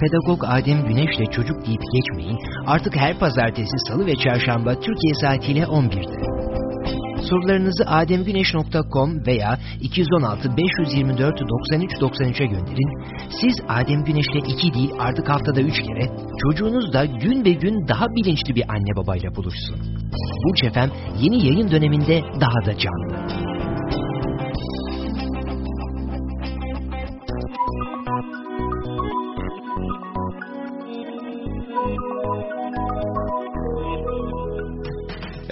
Pedagog Adem Güneş'le çocuk deyip geçmeyin artık her pazartesi, salı ve çarşamba Türkiye saatiyle 11'de. Sorularınızı ademgüneş.com veya 216 524 93 93'e gönderin. Siz Adem Güneş'le iki değil artık haftada üç kere çocuğunuz da gün be gün daha bilinçli bir anne babayla buluşsun. Burç Efem yeni yayın döneminde daha da canlı.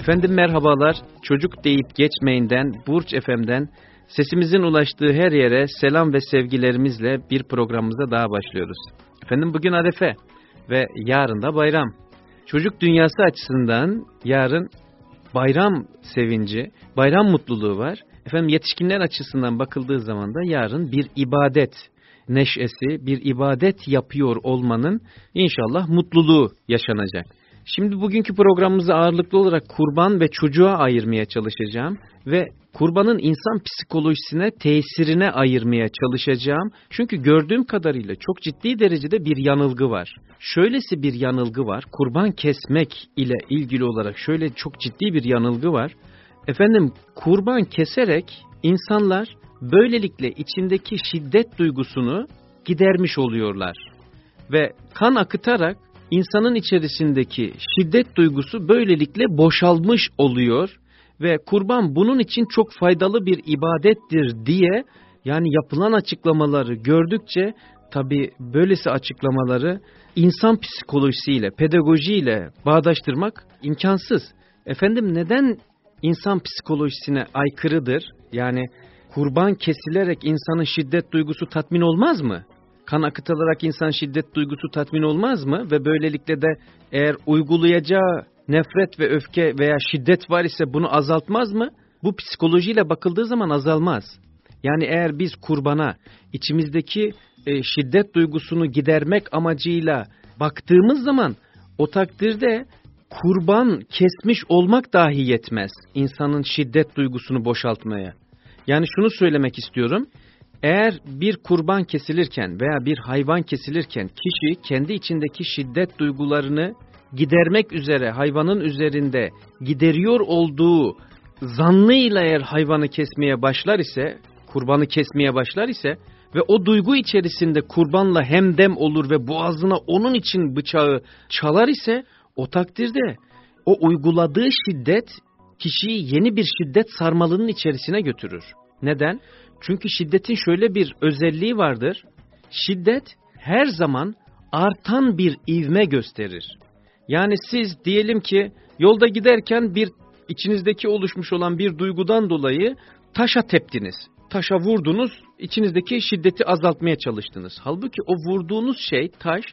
Efendim merhabalar. Çocuk deyip geçmeyinden, Burç Efem'den sesimizin ulaştığı her yere selam ve sevgilerimizle bir programımıza daha başlıyoruz. Efendim bugün Arefe ve yarın da bayram. Çocuk dünyası açısından yarın bayram sevinci, bayram mutluluğu var. Efendim yetişkinler açısından bakıldığı zaman da yarın bir ibadet neşesi, bir ibadet yapıyor olmanın inşallah mutluluğu yaşanacak. Şimdi bugünkü programımızı ağırlıklı olarak kurban ve çocuğa ayırmaya çalışacağım ve kurbanın insan psikolojisine, tesirine ayırmaya çalışacağım. Çünkü gördüğüm kadarıyla çok ciddi derecede bir yanılgı var. Şöylesi bir yanılgı var. Kurban kesmek ile ilgili olarak şöyle çok ciddi bir yanılgı var. Efendim kurban keserek insanlar böylelikle içindeki şiddet duygusunu gidermiş oluyorlar. Ve kan akıtarak insanın içerisindeki şiddet duygusu böylelikle boşalmış oluyor ve kurban bunun için çok faydalı bir ibadettir diye yani yapılan açıklamaları gördükçe tabi böylesi açıklamaları insan psikolojisiyle, pedagojiyle bağdaştırmak imkansız. Efendim neden insan psikolojisine aykırıdır? Yani kurban kesilerek insanın şiddet duygusu tatmin olmaz mı? Kan akıtılarak insan şiddet duygusu tatmin olmaz mı? Ve böylelikle de eğer uygulayacağı nefret ve öfke veya şiddet var ise bunu azaltmaz mı? Bu psikolojiyle bakıldığı zaman azalmaz. Yani eğer biz kurbana içimizdeki e, şiddet duygusunu gidermek amacıyla baktığımız zaman o takdirde kurban kesmiş olmak dahi yetmez insanın şiddet duygusunu boşaltmaya. Yani şunu söylemek istiyorum. Eğer bir kurban kesilirken veya bir hayvan kesilirken kişi kendi içindeki şiddet duygularını gidermek üzere hayvanın üzerinde gideriyor olduğu zannıyla eğer hayvanı kesmeye başlar ise, kurbanı kesmeye başlar ise ve o duygu içerisinde kurbanla hemdem olur ve boğazına onun için bıçağı çalar ise o takdirde o uyguladığı şiddet kişiyi yeni bir şiddet sarmalının içerisine götürür. Neden? Çünkü şiddetin şöyle bir özelliği vardır. Şiddet her zaman artan bir ivme gösterir. Yani siz diyelim ki yolda giderken bir içinizdeki oluşmuş olan bir duygudan dolayı taşa teptiniz. Taşa vurdunuz, içinizdeki şiddeti azaltmaya çalıştınız. Halbuki o vurduğunuz şey taş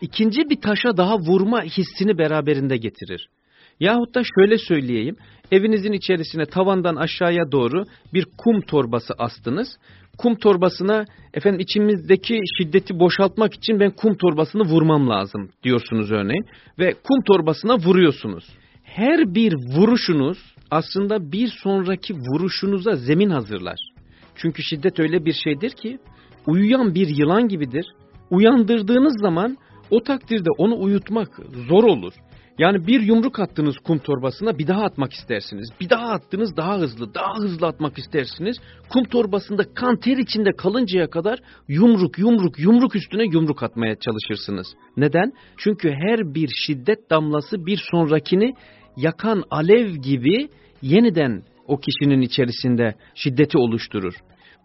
ikinci bir taşa daha vurma hissini beraberinde getirir. Yahut da şöyle söyleyeyim. Evinizin içerisine tavandan aşağıya doğru bir kum torbası astınız. Kum torbasına efendim içimizdeki şiddeti boşaltmak için ben kum torbasını vurmam lazım diyorsunuz örneğin. Ve kum torbasına vuruyorsunuz. Her bir vuruşunuz aslında bir sonraki vuruşunuza zemin hazırlar. Çünkü şiddet öyle bir şeydir ki uyuyan bir yılan gibidir. Uyandırdığınız zaman o takdirde onu uyutmak zor olur. Yani bir yumruk attınız kum torbasına bir daha atmak istersiniz. Bir daha attınız daha hızlı, daha hızlı atmak istersiniz. Kum torbasında kan ter içinde kalıncaya kadar yumruk, yumruk, yumruk üstüne yumruk atmaya çalışırsınız. Neden? Çünkü her bir şiddet damlası bir sonrakini yakan alev gibi yeniden o kişinin içerisinde şiddeti oluşturur.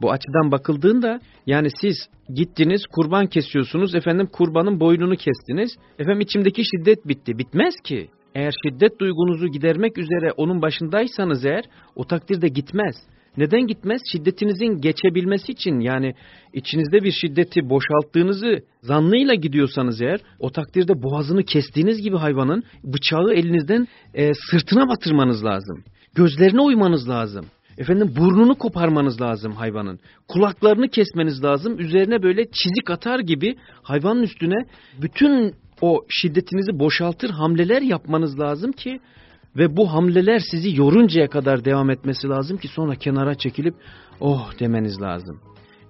Bu açıdan bakıldığında yani siz gittiniz kurban kesiyorsunuz efendim kurbanın boynunu kestiniz. Efendim içimdeki şiddet bitti. Bitmez ki. Eğer şiddet duygunuzu gidermek üzere onun başındaysanız eğer o takdirde gitmez. Neden gitmez? Şiddetinizin geçebilmesi için yani içinizde bir şiddeti boşalttığınızı zannıyla gidiyorsanız eğer o takdirde boğazını kestiğiniz gibi hayvanın bıçağı elinizden e, sırtına batırmanız lazım. Gözlerine uymanız lazım. Efendim burnunu koparmanız lazım hayvanın. Kulaklarını kesmeniz lazım. Üzerine böyle çizik atar gibi hayvanın üstüne bütün o şiddetinizi boşaltır hamleler yapmanız lazım ki ve bu hamleler sizi yoruncaya kadar devam etmesi lazım ki sonra kenara çekilip oh demeniz lazım.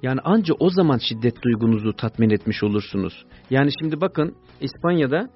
Yani anca o zaman şiddet duygunuzu tatmin etmiş olursunuz. Yani şimdi bakın İspanya'da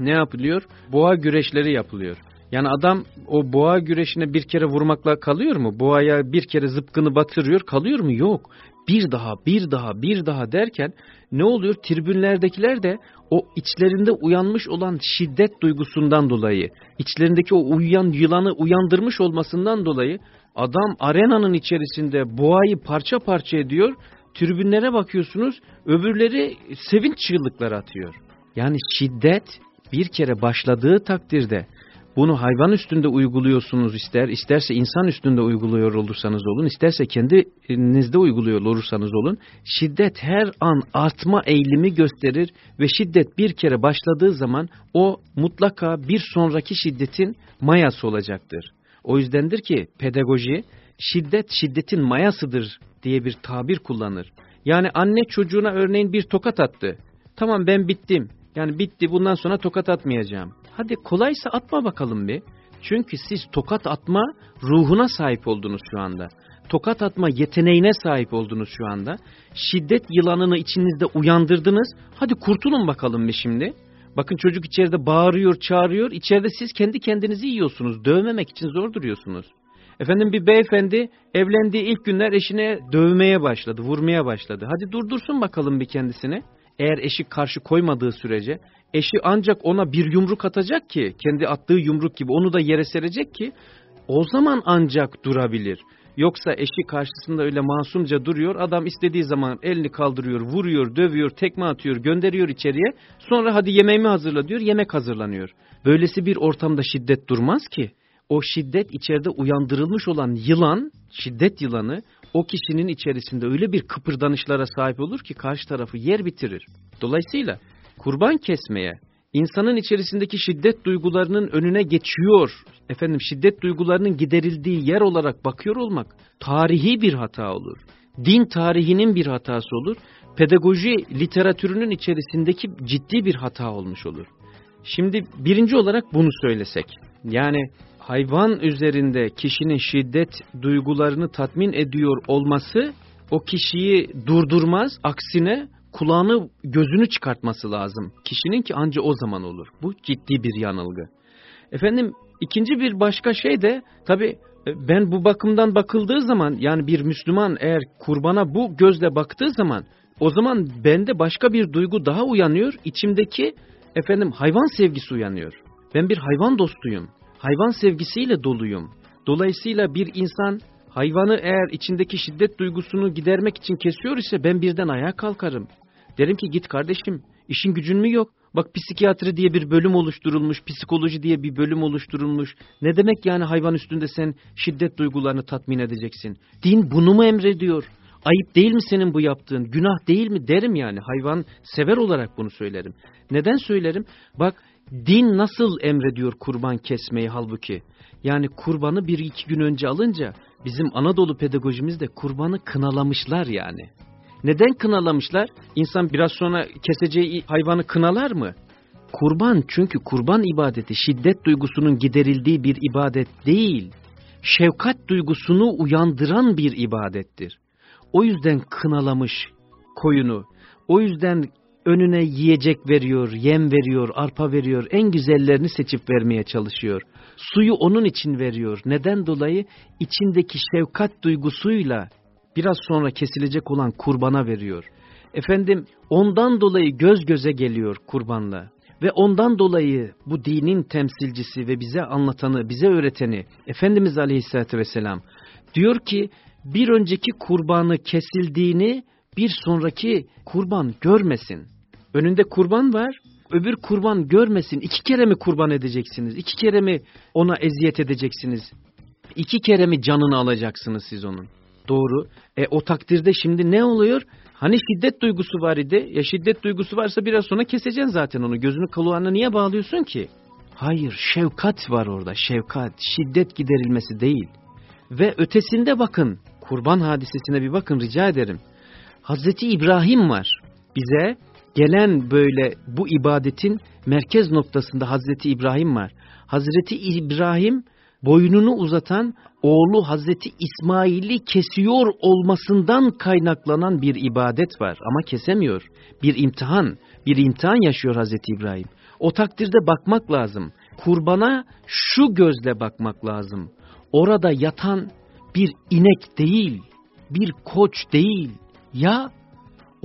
ne yapılıyor? Boğa güreşleri yapılıyor. Yani adam o boğa güreşine bir kere vurmakla kalıyor mu? Boğaya bir kere zıpkını batırıyor kalıyor mu? Yok. Bir daha, bir daha, bir daha derken ne oluyor? Tribünlerdekiler de o içlerinde uyanmış olan şiddet duygusundan dolayı, içlerindeki o uyuyan yılanı uyandırmış olmasından dolayı adam arenanın içerisinde boğayı parça parça ediyor. Tribünlere bakıyorsunuz öbürleri sevinç çığlıkları atıyor. Yani şiddet bir kere başladığı takdirde bunu hayvan üstünde uyguluyorsunuz ister, isterse insan üstünde uyguluyor olursanız olun, isterse kendinizde uyguluyor olursanız olun, şiddet her an artma eğilimi gösterir ve şiddet bir kere başladığı zaman o mutlaka bir sonraki şiddetin mayası olacaktır. O yüzdendir ki pedagoji şiddet şiddetin mayasıdır diye bir tabir kullanır. Yani anne çocuğuna örneğin bir tokat attı. Tamam ben bittim. Yani bitti bundan sonra tokat atmayacağım. Hadi kolaysa atma bakalım bir. Çünkü siz tokat atma ruhuna sahip oldunuz şu anda. Tokat atma yeteneğine sahip oldunuz şu anda. Şiddet yılanını içinizde uyandırdınız. Hadi kurtulun bakalım bir şimdi. Bakın çocuk içeride bağırıyor, çağırıyor. İçeride siz kendi kendinizi yiyorsunuz. Dövmemek için zor duruyorsunuz. Efendim bir beyefendi evlendiği ilk günler eşine dövmeye başladı, vurmaya başladı. Hadi durdursun bakalım bir kendisini. Eğer eşi karşı koymadığı sürece eşi ancak ona bir yumruk atacak ki kendi attığı yumruk gibi onu da yere serecek ki o zaman ancak durabilir. Yoksa eşi karşısında öyle masumca duruyor. Adam istediği zaman elini kaldırıyor, vuruyor, dövüyor, tekme atıyor, gönderiyor içeriye. Sonra hadi yemeğimi hazırla diyor, yemek hazırlanıyor. Böylesi bir ortamda şiddet durmaz ki. O şiddet içeride uyandırılmış olan yılan, şiddet yılanı o kişinin içerisinde öyle bir kıpırdanışlara sahip olur ki karşı tarafı yer bitirir. Dolayısıyla kurban kesmeye, insanın içerisindeki şiddet duygularının önüne geçiyor, efendim şiddet duygularının giderildiği yer olarak bakıyor olmak tarihi bir hata olur. Din tarihinin bir hatası olur. Pedagoji literatürünün içerisindeki ciddi bir hata olmuş olur. Şimdi birinci olarak bunu söylesek. Yani hayvan üzerinde kişinin şiddet duygularını tatmin ediyor olması o kişiyi durdurmaz. Aksine kulağını gözünü çıkartması lazım. Kişinin ki anca o zaman olur. Bu ciddi bir yanılgı. Efendim ikinci bir başka şey de tabi e, ben bu bakımdan bakıldığı zaman yani bir Müslüman eğer kurbana bu gözle baktığı zaman o zaman bende başka bir duygu daha uyanıyor. İçimdeki efendim hayvan sevgisi uyanıyor. Ben bir hayvan dostuyum. Hayvan sevgisiyle doluyum. Dolayısıyla bir insan hayvanı eğer içindeki şiddet duygusunu gidermek için kesiyor ise ben birden ayağa kalkarım. Derim ki git kardeşim işin gücün mü yok? Bak psikiyatri diye bir bölüm oluşturulmuş, psikoloji diye bir bölüm oluşturulmuş. Ne demek yani hayvan üstünde sen şiddet duygularını tatmin edeceksin? Din bunu mu emrediyor? Ayıp değil mi senin bu yaptığın? Günah değil mi derim yani. Hayvan sever olarak bunu söylerim. Neden söylerim? Bak din nasıl emrediyor kurban kesmeyi halbuki? Yani kurbanı bir iki gün önce alınca bizim Anadolu pedagojimizde kurbanı kınalamışlar yani. Neden kınalamışlar? İnsan biraz sonra keseceği hayvanı kınalar mı? Kurban çünkü kurban ibadeti şiddet duygusunun giderildiği bir ibadet değil. Şefkat duygusunu uyandıran bir ibadettir. O yüzden kınalamış koyunu. O yüzden önüne yiyecek veriyor, yem veriyor, arpa veriyor, en güzellerini seçip vermeye çalışıyor. Suyu onun için veriyor. Neden dolayı? İçindeki şefkat duygusuyla biraz sonra kesilecek olan kurbana veriyor. Efendim ondan dolayı göz göze geliyor kurbanla. Ve ondan dolayı bu dinin temsilcisi ve bize anlatanı, bize öğreteni Efendimiz Aleyhisselatü Vesselam diyor ki bir önceki kurbanı kesildiğini bir sonraki kurban görmesin. Önünde kurban var, öbür kurban görmesin. İki kere mi kurban edeceksiniz? İki kere mi ona eziyet edeceksiniz? İki kere mi canını alacaksınız siz onun? Doğru. E o takdirde şimdi ne oluyor? Hani şiddet duygusu var idi. Ya şiddet duygusu varsa biraz sonra keseceksin zaten onu. Gözünü kulağına niye bağlıyorsun ki? Hayır, şefkat var orada. Şefkat, şiddet giderilmesi değil. Ve ötesinde bakın, kurban hadisesine bir bakın rica ederim. Hazreti İbrahim var. Bize gelen böyle bu ibadetin merkez noktasında Hazreti İbrahim var. Hazreti İbrahim boynunu uzatan oğlu Hazreti İsmail'i kesiyor olmasından kaynaklanan bir ibadet var ama kesemiyor. Bir imtihan, bir imtihan yaşıyor Hazreti İbrahim. O takdirde bakmak lazım. Kurbana şu gözle bakmak lazım. Orada yatan bir inek değil, bir koç değil. Ya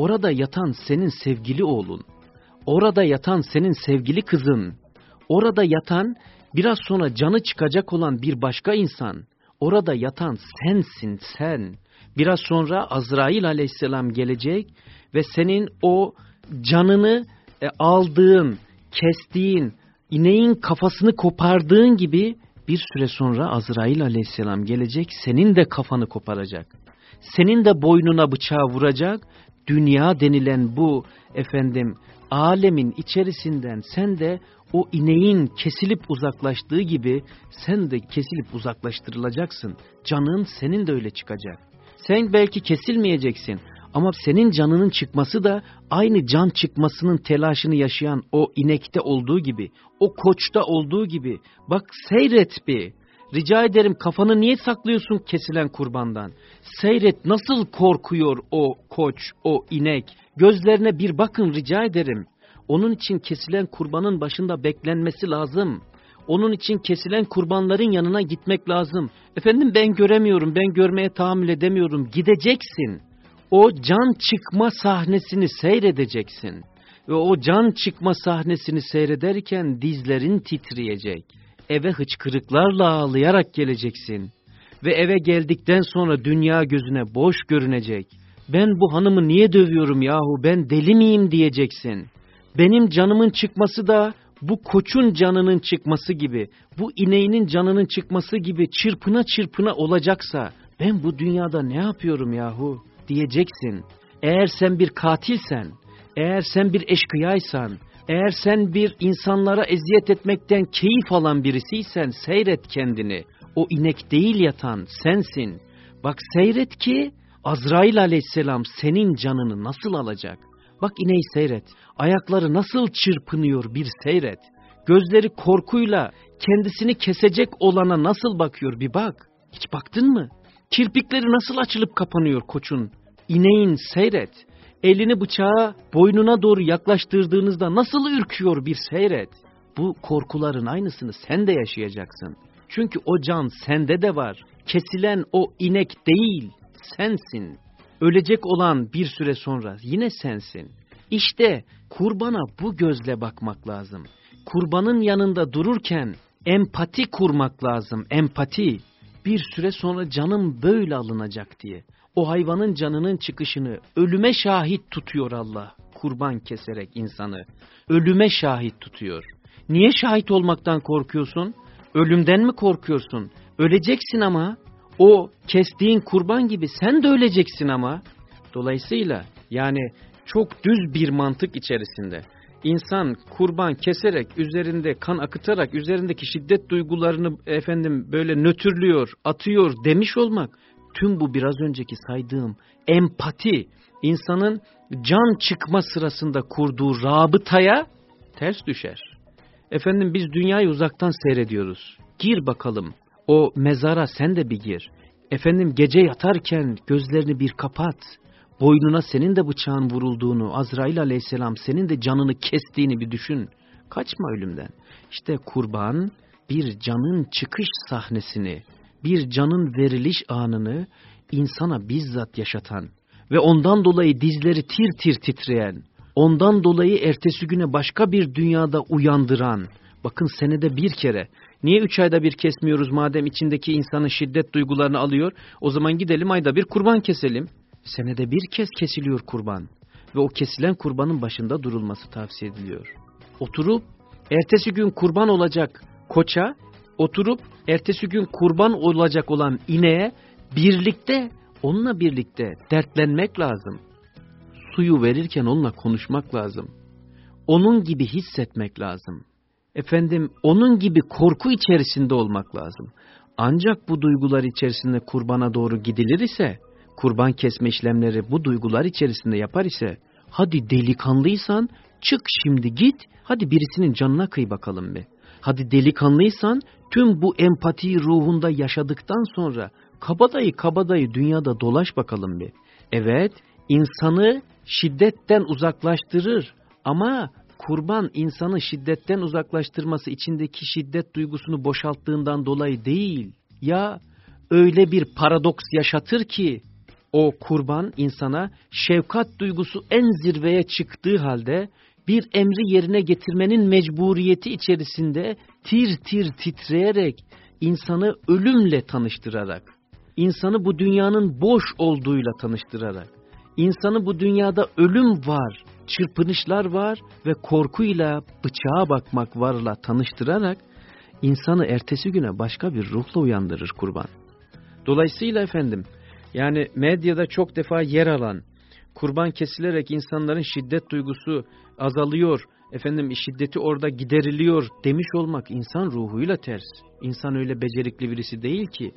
orada yatan senin sevgili oğlun. Orada yatan senin sevgili kızın. Orada yatan biraz sonra canı çıkacak olan bir başka insan. Orada yatan sensin sen. Biraz sonra Azrail aleyhisselam gelecek ve senin o canını e, aldığın, kestiğin, ineğin kafasını kopardığın gibi bir süre sonra Azrail aleyhisselam gelecek, senin de kafanı koparacak. Senin de boynuna bıçağı vuracak. Dünya denilen bu efendim alemin içerisinden sen de o ineğin kesilip uzaklaştığı gibi sen de kesilip uzaklaştırılacaksın. Canın senin de öyle çıkacak. Sen belki kesilmeyeceksin ama senin canının çıkması da aynı can çıkmasının telaşını yaşayan o inekte olduğu gibi, o koçta olduğu gibi. Bak seyret bir. Rica ederim kafanı niye saklıyorsun kesilen kurbandan? Seyret nasıl korkuyor o koç, o inek. Gözlerine bir bakın rica ederim. Onun için kesilen kurbanın başında beklenmesi lazım. Onun için kesilen kurbanların yanına gitmek lazım. Efendim ben göremiyorum, ben görmeye tahammül edemiyorum. Gideceksin. O can çıkma sahnesini seyredeceksin. Ve o can çıkma sahnesini seyrederken dizlerin titriyecek. Eve hıçkırıklarla ağlayarak geleceksin. Ve eve geldikten sonra dünya gözüne boş görünecek. Ben bu hanımı niye dövüyorum yahu ben deli miyim diyeceksin. Benim canımın çıkması da bu koçun canının çıkması gibi, bu ineğinin canının çıkması gibi çırpına çırpına olacaksa ben bu dünyada ne yapıyorum yahu diyeceksin. Eğer sen bir katilsen, eğer sen bir eşkıyaysan, eğer sen bir insanlara eziyet etmekten keyif alan birisiysen seyret kendini. O inek değil yatan sensin. Bak seyret ki Azrail aleyhisselam senin canını nasıl alacak? Bak ineği seyret. Ayakları nasıl çırpınıyor bir seyret. Gözleri korkuyla kendisini kesecek olana nasıl bakıyor bir bak. Hiç baktın mı? Kirpikleri nasıl açılıp kapanıyor koçun? İneğin seyret. Elini bıçağa boynuna doğru yaklaştırdığınızda nasıl ürküyor bir seyret. Bu korkuların aynısını sen de yaşayacaksın. Çünkü o can sende de var. Kesilen o inek değil, sensin. Ölecek olan bir süre sonra yine sensin. İşte kurbana bu gözle bakmak lazım. Kurbanın yanında dururken empati kurmak lazım, empati. Bir süre sonra canım böyle alınacak diye. O hayvanın canının çıkışını ölüme şahit tutuyor Allah. Kurban keserek insanı. Ölüme şahit tutuyor. Niye şahit olmaktan korkuyorsun? Ölümden mi korkuyorsun? Öleceksin ama. O kestiğin kurban gibi sen de öleceksin ama. Dolayısıyla yani çok düz bir mantık içerisinde insan kurban keserek, üzerinde kan akıtarak, üzerindeki şiddet duygularını efendim böyle nötrlüyor, atıyor demiş olmak, tüm bu biraz önceki saydığım empati, insanın can çıkma sırasında kurduğu rabıtaya ters düşer. Efendim biz dünyayı uzaktan seyrediyoruz. Gir bakalım. O mezara sen de bir gir. Efendim gece yatarken gözlerini bir kapat. Boynuna senin de bıçağın vurulduğunu, Azrail aleyhisselam senin de canını kestiğini bir düşün. Kaçma ölümden. İşte kurban bir canın çıkış sahnesini, bir canın veriliş anını insana bizzat yaşatan ve ondan dolayı dizleri tir tir titreyen, ondan dolayı ertesi güne başka bir dünyada uyandıran, bakın senede bir kere, niye üç ayda bir kesmiyoruz madem içindeki insanın şiddet duygularını alıyor, o zaman gidelim ayda bir kurban keselim. Senede bir kez kesiliyor kurban ve o kesilen kurbanın başında durulması tavsiye ediliyor. Oturup ertesi gün kurban olacak koça, oturup ertesi gün kurban olacak olan ineğe birlikte, onunla birlikte dertlenmek lazım. Suyu verirken onunla konuşmak lazım. Onun gibi hissetmek lazım. Efendim onun gibi korku içerisinde olmak lazım. Ancak bu duygular içerisinde kurbana doğru gidilir ise kurban kesme işlemleri bu duygular içerisinde yapar ise hadi delikanlıysan çık şimdi git hadi birisinin canına kıy bakalım bir. Hadi delikanlıysan tüm bu empatiyi ruhunda yaşadıktan sonra kabadayı kabadayı dünyada dolaş bakalım bir. Evet, insanı şiddetten uzaklaştırır ama kurban insanı şiddetten uzaklaştırması içindeki şiddet duygusunu boşalttığından dolayı değil. Ya öyle bir paradoks yaşatır ki o kurban insana şefkat duygusu en zirveye çıktığı halde bir emri yerine getirmenin mecburiyeti içerisinde tir tir titreyerek insanı ölümle tanıştırarak, insanı bu dünyanın boş olduğuyla tanıştırarak, insanı bu dünyada ölüm var, çırpınışlar var ve korkuyla bıçağa bakmak varla tanıştırarak insanı ertesi güne başka bir ruhla uyandırır kurban. Dolayısıyla efendim yani medyada çok defa yer alan kurban kesilerek insanların şiddet duygusu azalıyor, efendim şiddeti orada gideriliyor demiş olmak insan ruhuyla ters. İnsan öyle becerikli birisi değil ki.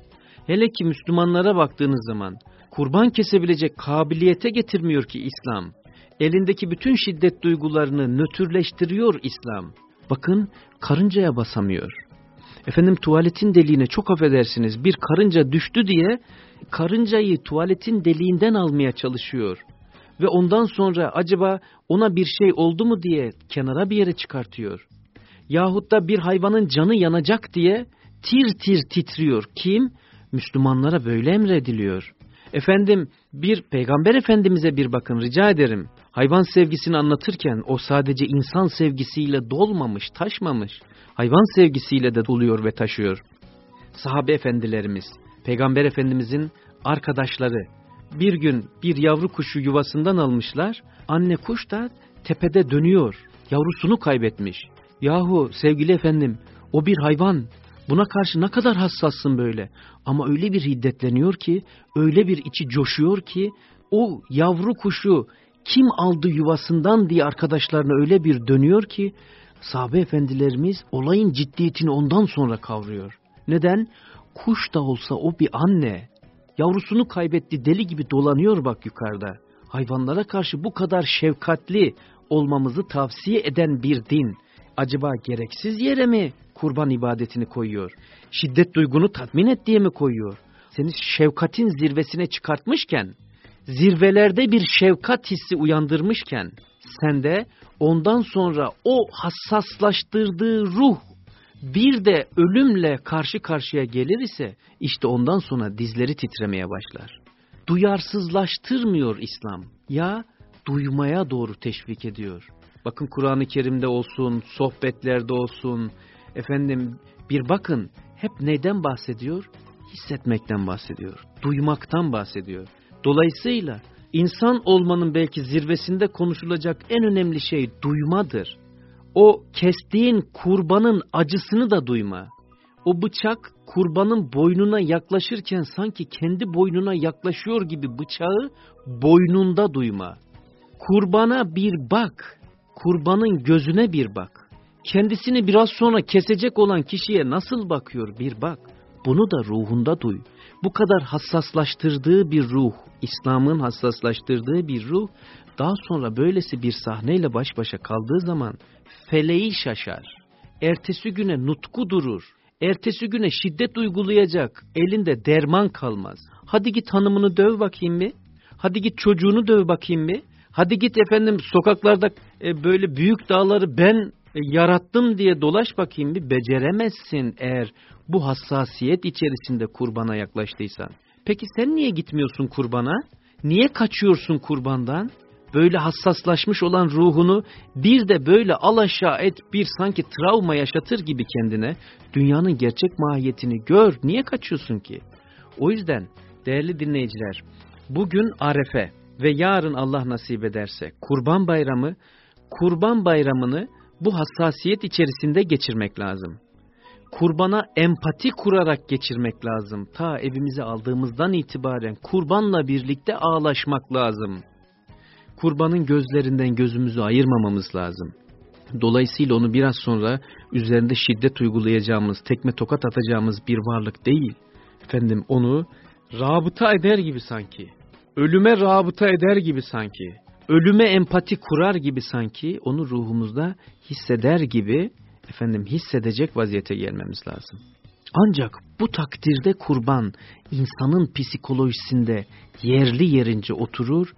Hele ki Müslümanlara baktığınız zaman kurban kesebilecek kabiliyete getirmiyor ki İslam. Elindeki bütün şiddet duygularını nötrleştiriyor İslam. Bakın karıncaya basamıyor. Efendim tuvaletin deliğine çok affedersiniz bir karınca düştü diye karıncayı tuvaletin deliğinden almaya çalışıyor. Ve ondan sonra acaba ona bir şey oldu mu diye kenara bir yere çıkartıyor. Yahut da bir hayvanın canı yanacak diye tir tir titriyor. Kim? Müslümanlara böyle emrediliyor. Efendim bir peygamber efendimize bir bakın rica ederim. Hayvan sevgisini anlatırken o sadece insan sevgisiyle dolmamış, taşmamış. Hayvan sevgisiyle de doluyor ve taşıyor. Sahabe efendilerimiz, peygamber efendimizin arkadaşları bir gün bir yavru kuşu yuvasından almışlar. Anne kuş da tepede dönüyor. Yavrusunu kaybetmiş. Yahu sevgili efendim o bir hayvan. Buna karşı ne kadar hassassın böyle. Ama öyle bir hiddetleniyor ki, öyle bir içi coşuyor ki, o yavru kuşu kim aldı yuvasından diye arkadaşlarına öyle bir dönüyor ki, sahabe efendilerimiz olayın ciddiyetini ondan sonra kavruyor. Neden? Kuş da olsa o bir anne. Yavrusunu kaybetti deli gibi dolanıyor bak yukarıda. Hayvanlara karşı bu kadar şefkatli olmamızı tavsiye eden bir din. Acaba gereksiz yere mi kurban ibadetini koyuyor? Şiddet duygunu tatmin et diye mi koyuyor? Seni şefkatin zirvesine çıkartmışken, zirvelerde bir şefkat hissi uyandırmışken, sen de ondan sonra o hassaslaştırdığı ruh bir de ölümle karşı karşıya gelir ise işte ondan sonra dizleri titremeye başlar. Duyarsızlaştırmıyor İslam. Ya duymaya doğru teşvik ediyor. Bakın Kur'an-ı Kerim'de olsun, sohbetlerde olsun, efendim bir bakın hep neyden bahsediyor? Hissetmekten bahsediyor, duymaktan bahsediyor. Dolayısıyla insan olmanın belki zirvesinde konuşulacak en önemli şey duymadır. O kestiğin kurbanın acısını da duyma. O bıçak kurbanın boynuna yaklaşırken sanki kendi boynuna yaklaşıyor gibi bıçağı boynunda duyma. Kurbana bir bak, kurbanın gözüne bir bak. Kendisini biraz sonra kesecek olan kişiye nasıl bakıyor bir bak. Bunu da ruhunda duy. Bu kadar hassaslaştırdığı bir ruh, İslam'ın hassaslaştırdığı bir ruh, daha sonra böylesi bir sahneyle baş başa kaldığı zaman feleği şaşar. Ertesi güne nutku durur. Ertesi güne şiddet uygulayacak. Elinde derman kalmaz. Hadi git hanımını döv bakayım bir. Hadi git çocuğunu döv bakayım bir. Hadi git efendim sokaklarda e, böyle büyük dağları ben e, yarattım diye dolaş bakayım bir. Beceremezsin eğer bu hassasiyet içerisinde kurbana yaklaştıysan. Peki sen niye gitmiyorsun kurbana? Niye kaçıyorsun kurbandan? Böyle hassaslaşmış olan ruhunu bir de böyle alaşağı et bir sanki travma yaşatır gibi kendine dünyanın gerçek mahiyetini gör. Niye kaçıyorsun ki? O yüzden değerli dinleyiciler bugün Arefe ve yarın Allah nasip ederse Kurban Bayramı, Kurban Bayramını bu hassasiyet içerisinde geçirmek lazım. Kurbana empati kurarak geçirmek lazım. Ta evimize aldığımızdan itibaren kurbanla birlikte ağlaşmak lazım kurbanın gözlerinden gözümüzü ayırmamamız lazım. Dolayısıyla onu biraz sonra üzerinde şiddet uygulayacağımız, tekme tokat atacağımız bir varlık değil. Efendim onu rabıta eder gibi sanki, ölüme rabıta eder gibi sanki, ölüme empati kurar gibi sanki onu ruhumuzda hisseder gibi efendim hissedecek vaziyete gelmemiz lazım. Ancak bu takdirde kurban insanın psikolojisinde yerli yerince oturur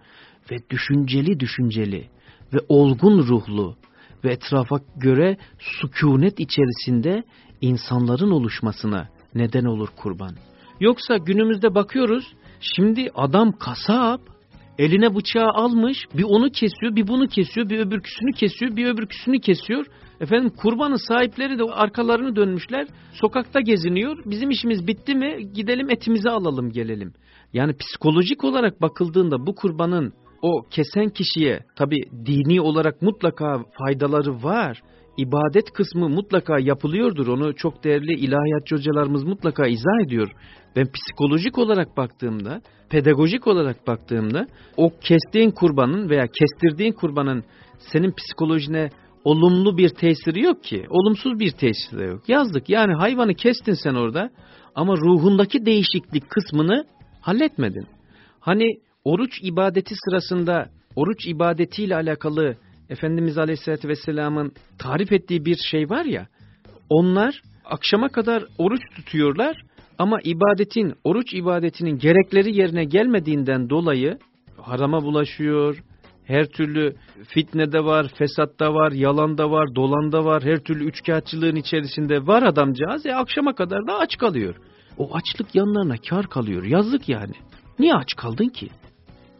ve düşünceli düşünceli ve olgun ruhlu ve etrafa göre sükunet içerisinde insanların oluşmasına neden olur kurban. Yoksa günümüzde bakıyoruz şimdi adam kasap eline bıçağı almış bir onu kesiyor bir bunu kesiyor bir öbürküsünü kesiyor bir öbürküsünü kesiyor. Efendim kurbanın sahipleri de arkalarını dönmüşler sokakta geziniyor bizim işimiz bitti mi gidelim etimizi alalım gelelim. Yani psikolojik olarak bakıldığında bu kurbanın o kesen kişiye tabi dini olarak mutlaka faydaları var. İbadet kısmı mutlaka yapılıyordur. Onu çok değerli ilahiyatçı hocalarımız mutlaka izah ediyor. Ben psikolojik olarak baktığımda, pedagojik olarak baktığımda o kestiğin kurbanın veya kestirdiğin kurbanın senin psikolojine olumlu bir tesiri yok ki. Olumsuz bir tesiri de yok. Yazdık yani hayvanı kestin sen orada ama ruhundaki değişiklik kısmını halletmedin. Hani oruç ibadeti sırasında oruç ibadetiyle alakalı Efendimiz Aleyhisselatü Vesselam'ın tarif ettiği bir şey var ya, onlar akşama kadar oruç tutuyorlar ama ibadetin, oruç ibadetinin gerekleri yerine gelmediğinden dolayı harama bulaşıyor, her türlü fitne de var, fesat da var, yalan da var, dolan da var, her türlü üçkağıtçılığın içerisinde var adamcağız. E akşama kadar da aç kalıyor. O açlık yanlarına kar kalıyor. Yazık yani. Niye aç kaldın ki?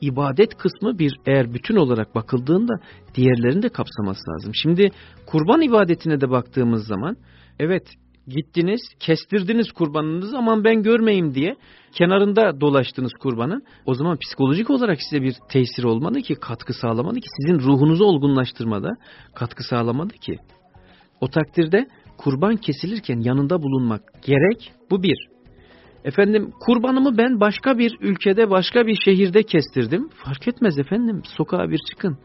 İbadet kısmı bir eğer bütün olarak bakıldığında diğerlerini de kapsaması lazım. Şimdi kurban ibadetine de baktığımız zaman evet gittiniz kestirdiniz kurbanınızı aman ben görmeyeyim diye kenarında dolaştınız kurbanın. O zaman psikolojik olarak size bir tesir olmadı ki katkı sağlamadı ki sizin ruhunuzu olgunlaştırmada katkı sağlamadı ki. O takdirde kurban kesilirken yanında bulunmak gerek bu bir. Efendim kurbanımı ben başka bir ülkede başka bir şehirde kestirdim. Fark etmez efendim sokağa bir çıkın.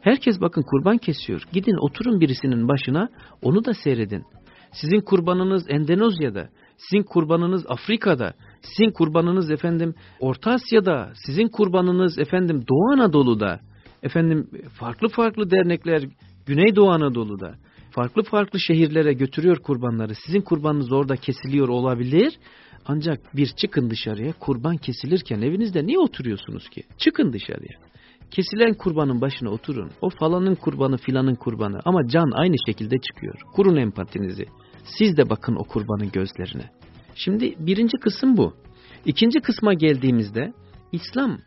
Herkes bakın kurban kesiyor. Gidin oturun birisinin başına onu da seyredin. Sizin kurbanınız Endonezya'da, sizin kurbanınız Afrika'da, sizin kurbanınız efendim Orta Asya'da, sizin kurbanınız efendim Doğu Anadolu'da, efendim farklı farklı dernekler Güneydoğu Anadolu'da, farklı farklı şehirlere götürüyor kurbanları. Sizin kurbanınız orada kesiliyor olabilir ancak bir çıkın dışarıya kurban kesilirken evinizde niye oturuyorsunuz ki? Çıkın dışarıya. Kesilen kurbanın başına oturun. O falanın kurbanı filanın kurbanı ama can aynı şekilde çıkıyor. Kurun empatinizi. Siz de bakın o kurbanın gözlerine. Şimdi birinci kısım bu. İkinci kısma geldiğimizde İslam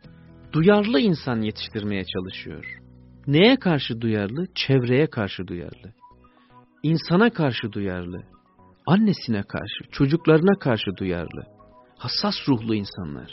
duyarlı insan yetiştirmeye çalışıyor. Neye karşı duyarlı? Çevreye karşı duyarlı. İnsana karşı duyarlı annesine karşı, çocuklarına karşı duyarlı, hassas ruhlu insanlar,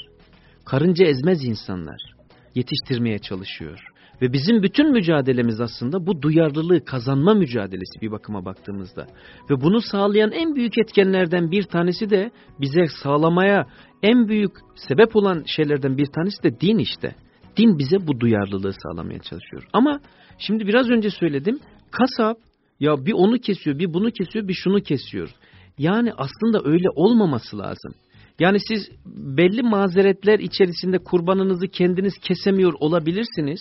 karınca ezmez insanlar yetiştirmeye çalışıyor. Ve bizim bütün mücadelemiz aslında bu duyarlılığı kazanma mücadelesi bir bakıma baktığımızda. Ve bunu sağlayan en büyük etkenlerden bir tanesi de bize sağlamaya en büyük sebep olan şeylerden bir tanesi de din işte. Din bize bu duyarlılığı sağlamaya çalışıyor. Ama şimdi biraz önce söyledim kasap ya bir onu kesiyor, bir bunu kesiyor, bir şunu kesiyor. Yani aslında öyle olmaması lazım. Yani siz belli mazeretler içerisinde kurbanınızı kendiniz kesemiyor olabilirsiniz.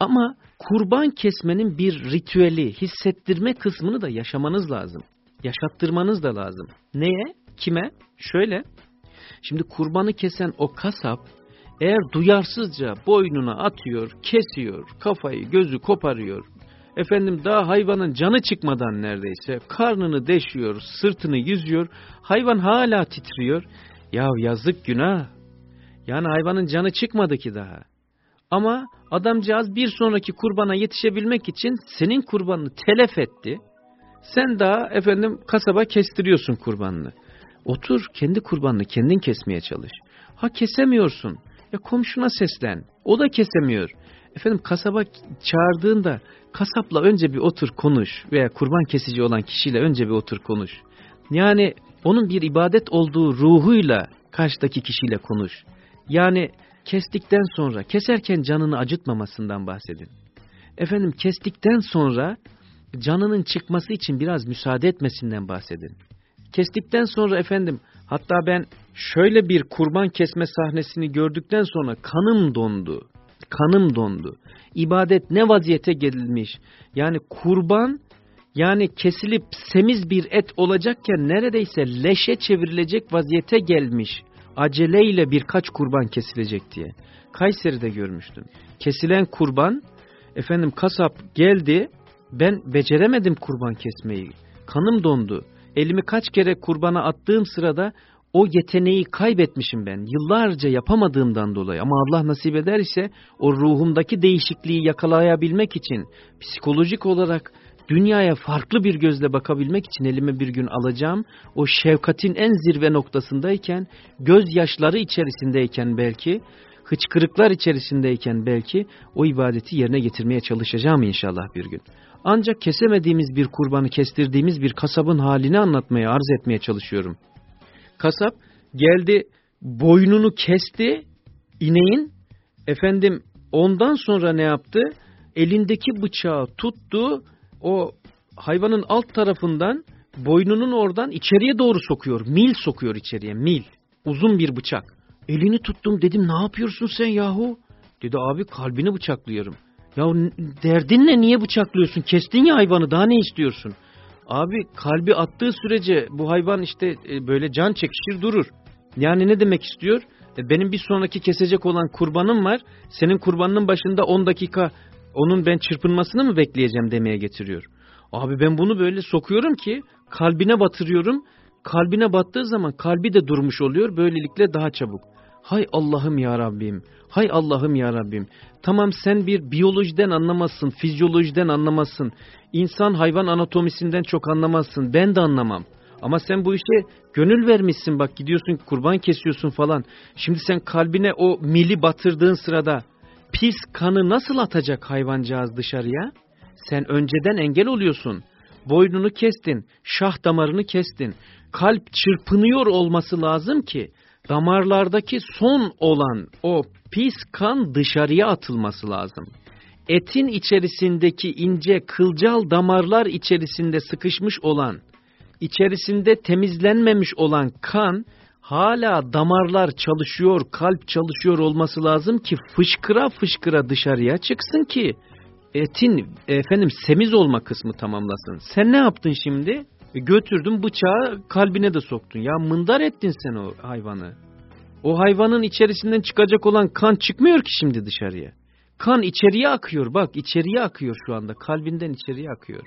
Ama kurban kesmenin bir ritüeli, hissettirme kısmını da yaşamanız lazım. Yaşattırmanız da lazım. Neye? Kime? Şöyle. Şimdi kurbanı kesen o kasap eğer duyarsızca boynuna atıyor, kesiyor, kafayı, gözü koparıyor, Efendim daha hayvanın canı çıkmadan neredeyse karnını deşiyor, sırtını yüzüyor. Hayvan hala titriyor. Ya yazık günah. Yani hayvanın canı çıkmadı ki daha. Ama adamcağız bir sonraki kurbana yetişebilmek için senin kurbanını telef etti. Sen daha efendim kasaba kestiriyorsun kurbanını. Otur kendi kurbanını kendin kesmeye çalış. Ha kesemiyorsun. Ya komşuna seslen. O da kesemiyor. Efendim kasaba çağırdığında kasapla önce bir otur konuş veya kurban kesici olan kişiyle önce bir otur konuş. Yani onun bir ibadet olduğu ruhuyla karşıdaki kişiyle konuş. Yani kestikten sonra, keserken canını acıtmamasından bahsedin. Efendim kestikten sonra canının çıkması için biraz müsaade etmesinden bahsedin. Kestikten sonra efendim hatta ben şöyle bir kurban kesme sahnesini gördükten sonra kanım dondu kanım dondu. İbadet ne vaziyete gelmiş? Yani kurban Yani kesilip semiz bir et olacakken neredeyse leşe çevrilecek vaziyete gelmiş. Aceleyle birkaç kurban kesilecek diye. Kayseri'de görmüştüm. Kesilen kurban, efendim kasap geldi, ben beceremedim kurban kesmeyi. Kanım dondu. Elimi kaç kere kurbana attığım sırada o yeteneği kaybetmişim ben. Yıllarca yapamadığımdan dolayı ama Allah nasip eder ise o ruhumdaki değişikliği yakalayabilmek için psikolojik olarak dünyaya farklı bir gözle bakabilmek için elime bir gün alacağım. O şefkatin en zirve noktasındayken, gözyaşları içerisindeyken belki, hıçkırıklar içerisindeyken belki o ibadeti yerine getirmeye çalışacağım inşallah bir gün. Ancak kesemediğimiz bir kurbanı kestirdiğimiz bir kasabın halini anlatmaya, arz etmeye çalışıyorum. Kasap geldi boynunu kesti ineğin, efendim ondan sonra ne yaptı? Elindeki bıçağı tuttu, o hayvanın alt tarafından boynunun oradan içeriye doğru sokuyor. Mil sokuyor içeriye, mil. Uzun bir bıçak. Elini tuttum dedim ne yapıyorsun sen yahu? Dedi abi kalbini bıçaklıyorum. Ya derdin ne niye bıçaklıyorsun? Kestin ya hayvanı daha ne istiyorsun? Abi kalbi attığı sürece bu hayvan işte e, böyle can çekişir durur. Yani ne demek istiyor? E, benim bir sonraki kesecek olan kurbanım var. Senin kurbanının başında 10 dakika onun ben çırpınmasını mı bekleyeceğim demeye getiriyor. Abi ben bunu böyle sokuyorum ki kalbine batırıyorum. Kalbine battığı zaman kalbi de durmuş oluyor. Böylelikle daha çabuk. Hay Allah'ım ya Rabbim. Hay Allah'ım ya Rabbim. Tamam sen bir biyolojiden anlamazsın, fizyolojiden anlamazsın. İnsan hayvan anatomisinden çok anlamazsın. Ben de anlamam. Ama sen bu işe gönül vermişsin bak gidiyorsun kurban kesiyorsun falan. Şimdi sen kalbine o mili batırdığın sırada pis kanı nasıl atacak hayvancağız dışarıya? Sen önceden engel oluyorsun. Boynunu kestin, şah damarını kestin. Kalp çırpınıyor olması lazım ki damarlardaki son olan o pis kan dışarıya atılması lazım. Etin içerisindeki ince kılcal damarlar içerisinde sıkışmış olan, içerisinde temizlenmemiş olan kan hala damarlar çalışıyor, kalp çalışıyor olması lazım ki fışkıra fışkıra dışarıya çıksın ki etin efendim semiz olma kısmı tamamlasın. Sen ne yaptın şimdi? E, götürdün bıçağı kalbine de soktun. Ya mındar ettin sen o hayvanı. O hayvanın içerisinden çıkacak olan kan çıkmıyor ki şimdi dışarıya. Kan içeriye akıyor bak içeriye akıyor şu anda kalbinden içeriye akıyor.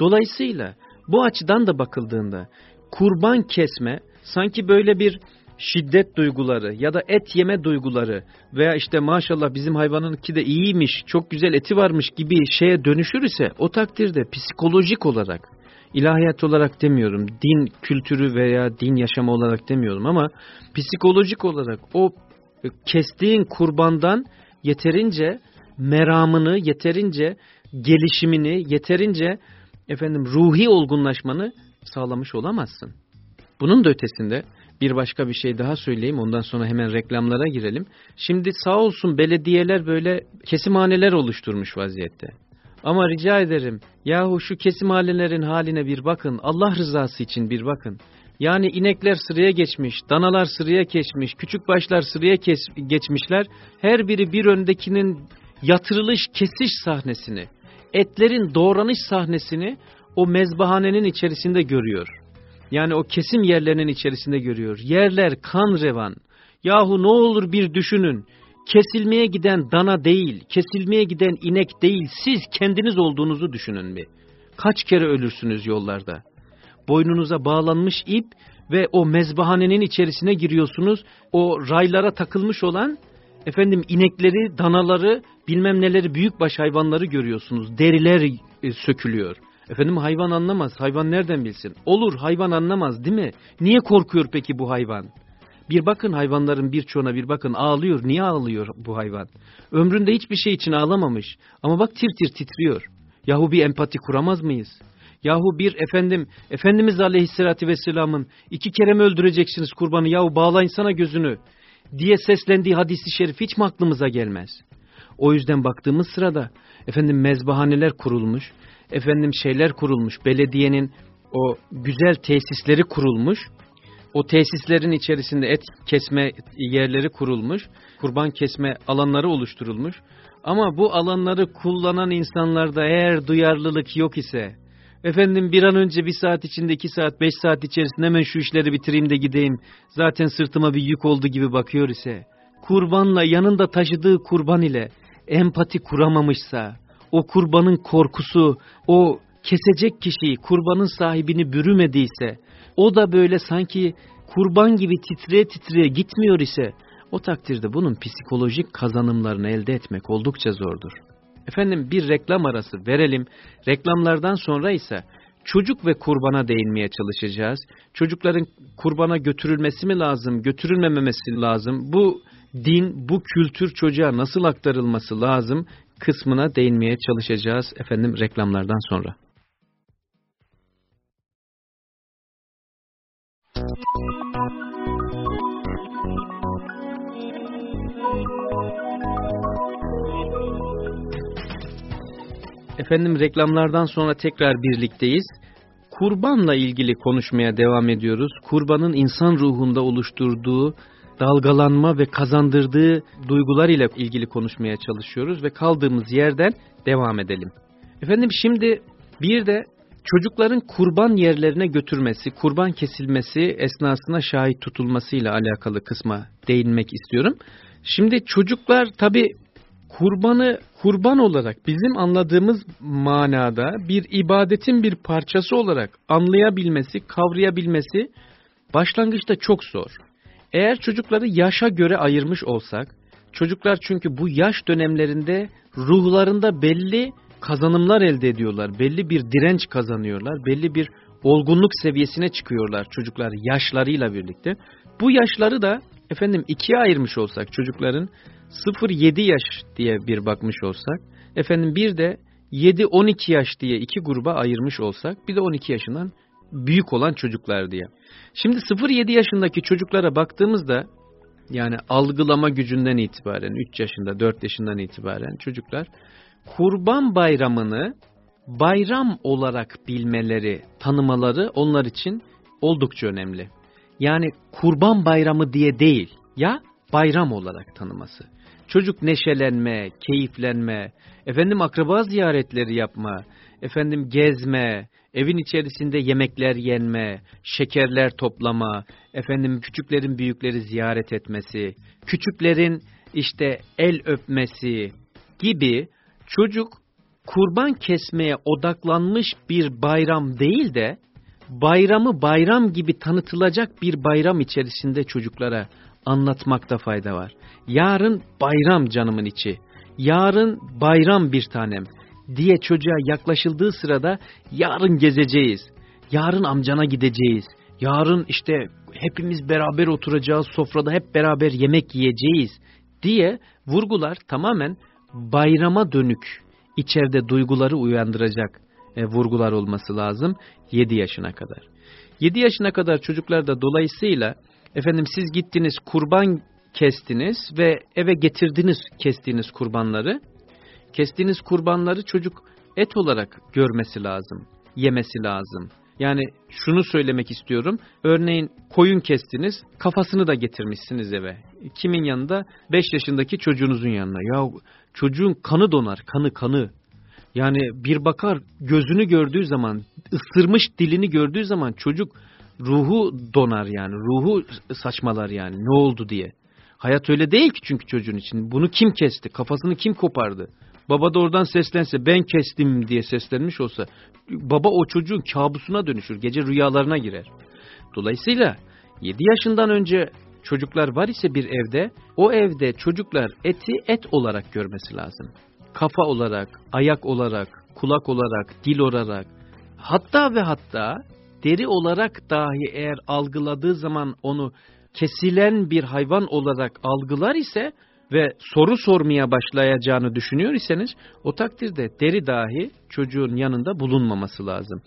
Dolayısıyla bu açıdan da bakıldığında kurban kesme sanki böyle bir şiddet duyguları ya da et yeme duyguları veya işte maşallah bizim hayvanınki de iyiymiş, çok güzel eti varmış gibi şeye dönüşür ise o takdirde psikolojik olarak, ilahiyat olarak demiyorum, din kültürü veya din yaşamı olarak demiyorum ama psikolojik olarak o kestiğin kurbandan yeterince meramını, yeterince gelişimini, yeterince efendim ruhi olgunlaşmanı sağlamış olamazsın. Bunun da ötesinde bir başka bir şey daha söyleyeyim ondan sonra hemen reklamlara girelim. Şimdi sağ olsun belediyeler böyle kesimhaneler oluşturmuş vaziyette. Ama rica ederim yahu şu kesimhanelerin haline bir bakın Allah rızası için bir bakın. Yani inekler sıraya geçmiş, danalar sıraya geçmiş, küçük başlar sıraya geçmişler. Her biri bir öndekinin yatırılış kesiş sahnesini, etlerin doğranış sahnesini o mezbahanenin içerisinde görüyor. Yani o kesim yerlerinin içerisinde görüyor. Yerler kan revan. Yahu ne olur bir düşünün. Kesilmeye giden dana değil, kesilmeye giden inek değil, siz kendiniz olduğunuzu düşünün bir. Kaç kere ölürsünüz yollarda. Boynunuza bağlanmış ip ve o mezbahanenin içerisine giriyorsunuz. O raylara takılmış olan efendim inekleri, danaları, bilmem neleri büyükbaş hayvanları görüyorsunuz. Deriler e, sökülüyor. Efendim hayvan anlamaz. Hayvan nereden bilsin? Olur hayvan anlamaz değil mi? Niye korkuyor peki bu hayvan? Bir bakın hayvanların birçoğuna bir bakın ağlıyor. Niye ağlıyor bu hayvan? Ömründe hiçbir şey için ağlamamış. Ama bak tir tir titriyor. Yahu bir empati kuramaz mıyız? Yahu bir efendim, Efendimiz Aleyhisselatü Vesselam'ın iki kere mi öldüreceksiniz kurbanı yahu bağlayın sana gözünü diye seslendiği hadisi şerif hiç mi aklımıza gelmez? O yüzden baktığımız sırada efendim mezbahaneler kurulmuş efendim şeyler kurulmuş. Belediyenin o güzel tesisleri kurulmuş. O tesislerin içerisinde et kesme yerleri kurulmuş. Kurban kesme alanları oluşturulmuş. Ama bu alanları kullanan insanlarda eğer duyarlılık yok ise Efendim bir an önce bir saat içinde iki saat beş saat içerisinde hemen şu işleri bitireyim de gideyim. Zaten sırtıma bir yük oldu gibi bakıyor ise kurbanla yanında taşıdığı kurban ile empati kuramamışsa o kurbanın korkusu o kesecek kişiyi kurbanın sahibini bürümediyse o da böyle sanki kurban gibi titreye titreye gitmiyor ise o takdirde bunun psikolojik kazanımlarını elde etmek oldukça zordur. Efendim bir reklam arası verelim. Reklamlardan sonra ise çocuk ve kurbana değinmeye çalışacağız. Çocukların kurbana götürülmesi mi lazım, götürülmemesi lazım? Bu din, bu kültür çocuğa nasıl aktarılması lazım kısmına değinmeye çalışacağız efendim reklamlardan sonra. Efendim reklamlardan sonra tekrar birlikteyiz. Kurbanla ilgili konuşmaya devam ediyoruz. Kurbanın insan ruhunda oluşturduğu dalgalanma ve kazandırdığı duygular ile ilgili konuşmaya çalışıyoruz ve kaldığımız yerden devam edelim. Efendim şimdi bir de çocukların kurban yerlerine götürmesi, kurban kesilmesi esnasına şahit tutulmasıyla alakalı kısma değinmek istiyorum. Şimdi çocuklar tabi kurbanı kurban olarak bizim anladığımız manada bir ibadetin bir parçası olarak anlayabilmesi, kavrayabilmesi başlangıçta çok zor. Eğer çocukları yaşa göre ayırmış olsak, çocuklar çünkü bu yaş dönemlerinde ruhlarında belli kazanımlar elde ediyorlar, belli bir direnç kazanıyorlar, belli bir olgunluk seviyesine çıkıyorlar çocuklar yaşlarıyla birlikte. Bu yaşları da efendim ikiye ayırmış olsak çocukların 0-7 yaş diye bir bakmış olsak, efendim bir de 7-12 yaş diye iki gruba ayırmış olsak, bir de 12 yaşından büyük olan çocuklar diye. Şimdi 0-7 yaşındaki çocuklara baktığımızda, yani algılama gücünden itibaren, 3 yaşında, 4 yaşından itibaren çocuklar, kurban bayramını bayram olarak bilmeleri, tanımaları onlar için oldukça önemli. Yani kurban bayramı diye değil, ya bayram olarak tanıması çocuk neşelenme, keyiflenme, efendim akraba ziyaretleri yapma, efendim gezme, evin içerisinde yemekler yenme, şekerler toplama, efendim küçüklerin büyükleri ziyaret etmesi, küçüklerin işte el öpmesi gibi çocuk kurban kesmeye odaklanmış bir bayram değil de bayramı bayram gibi tanıtılacak bir bayram içerisinde çocuklara anlatmakta fayda var. Yarın bayram canımın içi, yarın bayram bir tanem diye çocuğa yaklaşıldığı sırada yarın gezeceğiz, yarın amcana gideceğiz, yarın işte hepimiz beraber oturacağız sofrada hep beraber yemek yiyeceğiz diye vurgular tamamen bayrama dönük içeride duyguları uyandıracak e, vurgular olması lazım 7 yaşına kadar. 7 yaşına kadar çocuklar da dolayısıyla Efendim siz gittiniz kurban kestiniz ve eve getirdiniz kestiğiniz kurbanları. Kestiğiniz kurbanları çocuk et olarak görmesi lazım, yemesi lazım. Yani şunu söylemek istiyorum. Örneğin koyun kestiniz, kafasını da getirmişsiniz eve. Kimin yanında? 5 yaşındaki çocuğunuzun yanına. Ya çocuğun kanı donar, kanı kanı. Yani bir bakar gözünü gördüğü zaman, ısırmış dilini gördüğü zaman çocuk ruhu donar yani. Ruhu saçmalar yani ne oldu diye. Hayat öyle değil ki çünkü çocuğun için. Bunu kim kesti? Kafasını kim kopardı? Baba da oradan seslense ben kestim diye seslenmiş olsa baba o çocuğun kabusuna dönüşür. Gece rüyalarına girer. Dolayısıyla 7 yaşından önce çocuklar var ise bir evde o evde çocuklar eti et olarak görmesi lazım. Kafa olarak, ayak olarak, kulak olarak, dil olarak hatta ve hatta deri olarak dahi eğer algıladığı zaman onu kesilen bir hayvan olarak algılar ise ve soru sormaya başlayacağını düşünüyor iseniz o takdirde deri dahi çocuğun yanında bulunmaması lazım.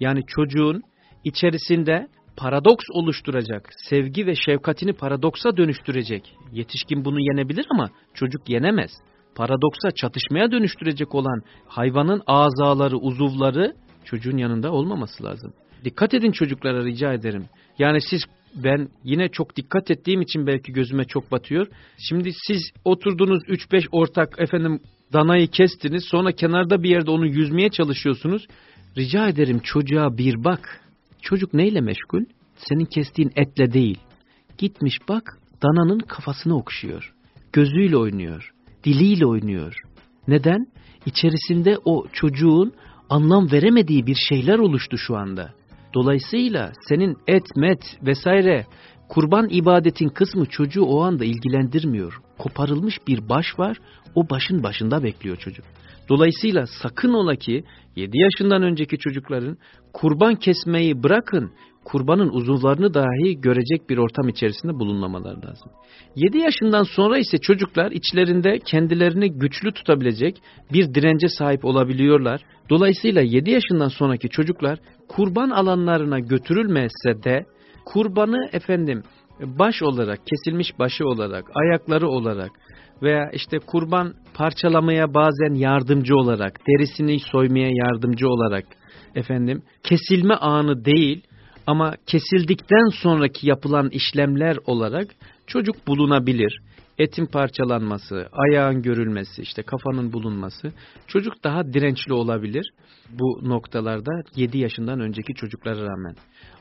Yani çocuğun içerisinde paradoks oluşturacak, sevgi ve şefkatini paradoksa dönüştürecek. Yetişkin bunu yenebilir ama çocuk yenemez. Paradoksa, çatışmaya dönüştürecek olan hayvanın azaları, uzuvları çocuğun yanında olmaması lazım. Dikkat edin çocuklara rica ederim. Yani siz ben yine çok dikkat ettiğim için belki gözüme çok batıyor. Şimdi siz oturdunuz 3-5 ortak efendim danayı kestiniz sonra kenarda bir yerde onu yüzmeye çalışıyorsunuz. rica ederim çocuğa bir bak. Çocuk neyle meşgul? Senin kestiğin etle değil. Gitmiş bak dananın kafasını okşuyor. Gözüyle oynuyor. Diliyle oynuyor. Neden? İçerisinde o çocuğun anlam veremediği bir şeyler oluştu şu anda. Dolayısıyla senin et, met vesaire kurban ibadetin kısmı çocuğu o anda ilgilendirmiyor. Koparılmış bir baş var, o başın başında bekliyor çocuk. Dolayısıyla sakın ola ki 7 yaşından önceki çocukların kurban kesmeyi bırakın, kurbanın uzuvlarını dahi görecek bir ortam içerisinde bulunmamaları lazım. 7 yaşından sonra ise çocuklar içlerinde kendilerini güçlü tutabilecek bir dirence sahip olabiliyorlar. Dolayısıyla 7 yaşından sonraki çocuklar kurban alanlarına götürülmezse de kurbanı efendim baş olarak, kesilmiş başı olarak, ayakları olarak veya işte kurban parçalamaya bazen yardımcı olarak, derisini soymaya yardımcı olarak efendim kesilme anı değil ama kesildikten sonraki yapılan işlemler olarak çocuk bulunabilir. Etin parçalanması, ayağın görülmesi, işte kafanın bulunması çocuk daha dirençli olabilir bu noktalarda 7 yaşından önceki çocuklara rağmen.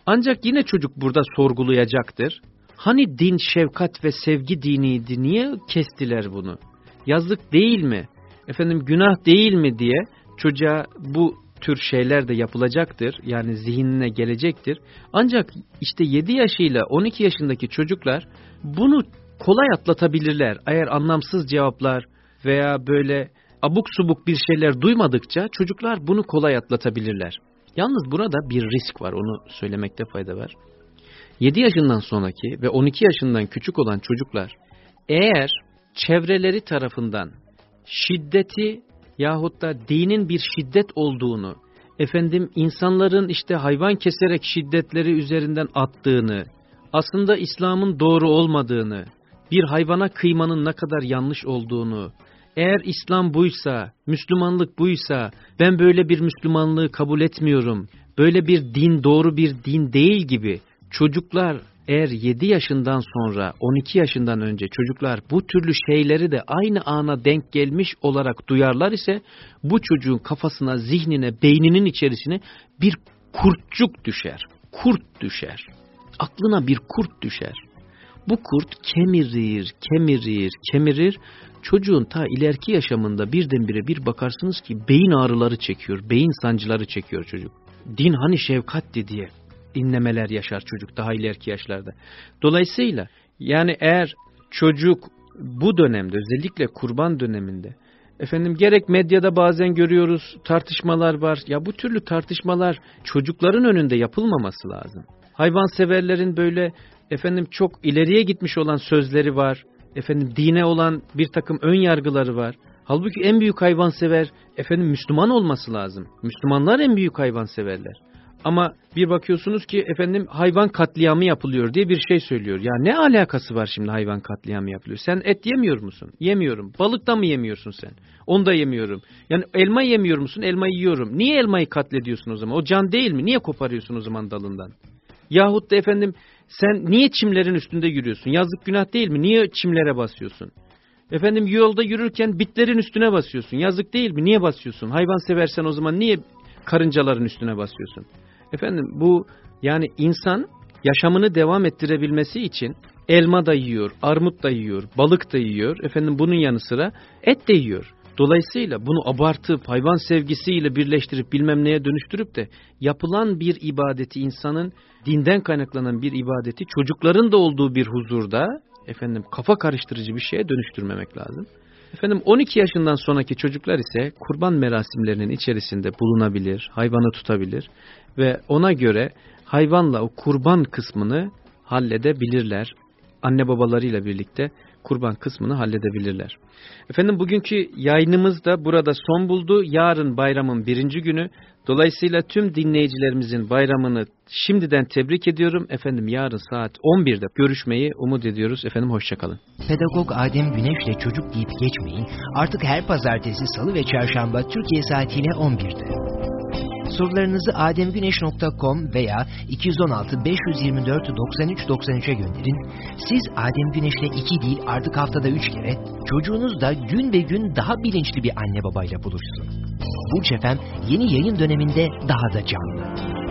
Ancak yine çocuk burada sorgulayacaktır. Hani din, şefkat ve sevgi diniydi, niye kestiler bunu? Yazık değil mi? Efendim günah değil mi diye çocuğa bu tür şeyler de yapılacaktır. Yani zihnine gelecektir. Ancak işte 7 yaşıyla 12 yaşındaki çocuklar bunu kolay atlatabilirler. Eğer anlamsız cevaplar veya böyle abuk subuk bir şeyler duymadıkça çocuklar bunu kolay atlatabilirler. Yalnız burada bir risk var onu söylemekte fayda var. 7 yaşından sonraki ve 12 yaşından küçük olan çocuklar eğer çevreleri tarafından şiddeti yahut da dinin bir şiddet olduğunu, efendim insanların işte hayvan keserek şiddetleri üzerinden attığını, aslında İslam'ın doğru olmadığını, bir hayvana kıymanın ne kadar yanlış olduğunu, eğer İslam buysa, Müslümanlık buysa, ben böyle bir Müslümanlığı kabul etmiyorum, böyle bir din doğru bir din değil gibi çocuklar eğer 7 yaşından sonra 12 yaşından önce çocuklar bu türlü şeyleri de aynı ana denk gelmiş olarak duyarlar ise bu çocuğun kafasına, zihnine, beyninin içerisine bir kurtçuk düşer. Kurt düşer. Aklına bir kurt düşer. Bu kurt kemirir, kemirir, kemirir. Çocuğun ta ileriki yaşamında birdenbire bir bakarsınız ki beyin ağrıları çekiyor, beyin sancıları çekiyor çocuk. Din hani şefkatti diye dinlemeler yaşar çocuk daha ileriki yaşlarda. Dolayısıyla yani eğer çocuk bu dönemde özellikle kurban döneminde efendim gerek medyada bazen görüyoruz tartışmalar var. Ya bu türlü tartışmalar çocukların önünde yapılmaması lazım. Hayvanseverlerin böyle efendim çok ileriye gitmiş olan sözleri var. Efendim dine olan bir takım ön yargıları var. Halbuki en büyük hayvansever efendim Müslüman olması lazım. Müslümanlar en büyük hayvanseverler. Ama bir bakıyorsunuz ki efendim hayvan katliamı yapılıyor diye bir şey söylüyor. Ya ne alakası var şimdi hayvan katliamı yapılıyor? Sen et yemiyor musun? Yemiyorum. Balık da mı yemiyorsun sen? Onu da yemiyorum. Yani elma yemiyor musun? Elmayı yiyorum. Niye elmayı katlediyorsun o zaman? O can değil mi? Niye koparıyorsun o zaman dalından? Yahut da efendim sen niye çimlerin üstünde yürüyorsun? Yazık günah değil mi? Niye çimlere basıyorsun? Efendim yolda yürürken bitlerin üstüne basıyorsun. Yazık değil mi? Niye basıyorsun? Hayvan seversen o zaman niye karıncaların üstüne basıyorsun? Efendim bu yani insan yaşamını devam ettirebilmesi için elma da yiyor, armut da yiyor, balık da yiyor. Efendim bunun yanı sıra et de yiyor. Dolayısıyla bunu abartıp hayvan sevgisiyle birleştirip bilmem neye dönüştürüp de yapılan bir ibadeti insanın dinden kaynaklanan bir ibadeti çocukların da olduğu bir huzurda efendim kafa karıştırıcı bir şeye dönüştürmemek lazım. Efendim 12 yaşından sonraki çocuklar ise kurban merasimlerinin içerisinde bulunabilir, hayvanı tutabilir ve ona göre hayvanla o kurban kısmını halledebilirler. Anne babalarıyla birlikte kurban kısmını halledebilirler. Efendim bugünkü yayınımız da burada son buldu. Yarın bayramın birinci günü. Dolayısıyla tüm dinleyicilerimizin bayramını şimdiden tebrik ediyorum. Efendim yarın saat 11'de görüşmeyi umut ediyoruz. Efendim hoşçakalın. Pedagog Adem Güneş'le çocuk deyip geçmeyin. Artık her pazartesi, salı ve çarşamba Türkiye saatiyle 11'de. Sorularınızı ademgüneş.com veya 216 524 93 93'e gönderin. Siz Adem Güneş'le iki değil artık haftada üç kere çocuğunuz da gün ve gün daha bilinçli bir anne babayla buluşsun. Burç Efem yeni yayın döneminde daha da canlı.